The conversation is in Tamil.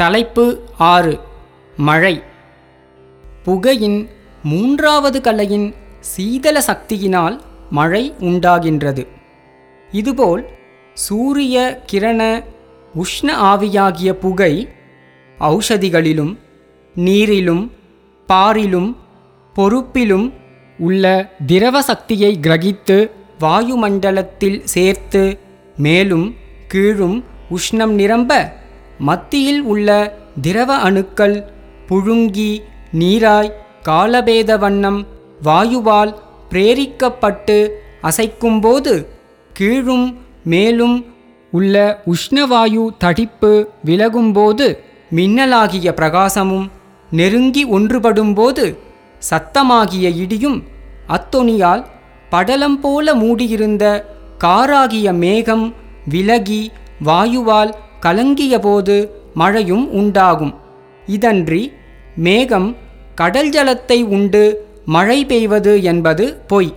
தலைப்பு ஆறு. மழை. புகையின் மூன்றாவது கலையின் சீதள சக்தியினால் மழை உண்டாகின்றது. இதுபோல் சூரிய கிரண உஷ்ண ஆவியாகிய புகை ஔஷதிகளிலும் நீரிலும் பாரிலும் பொறுப்பிலும் உள்ள திரவ சக்தியை கிரகித்து வாயுமண்டலத்தில் சேர்த்து மேலும் கீழும் உஷ்ணம் நிரம்ப மத்தியில் உள்ள திரவ அணுக்கள் புழுங்கி நீராய் காலபேத வண்ணம் வாயுவால் பிரேரிக்கப்பட்டு அசைக்கும்போது கீழும் மேலும் உள்ள உஷ்ணவாயு தடிப்பு விலகும்போது மின்னலாகிய பிரகாசமும் நெருங்கி ஒன்றுபடும்போது சத்தமாகிய இடியும் அத்தொனியால் படலம் போல மூடியிருந்த காராகிய மேகம் விலகி வாயுவால் கலங்கியபோது மழையும் உண்டாகும். இதன்றி மேகம் கடல் ஜலத்தை உண்டு மழை பெய்வது என்பது பொய்.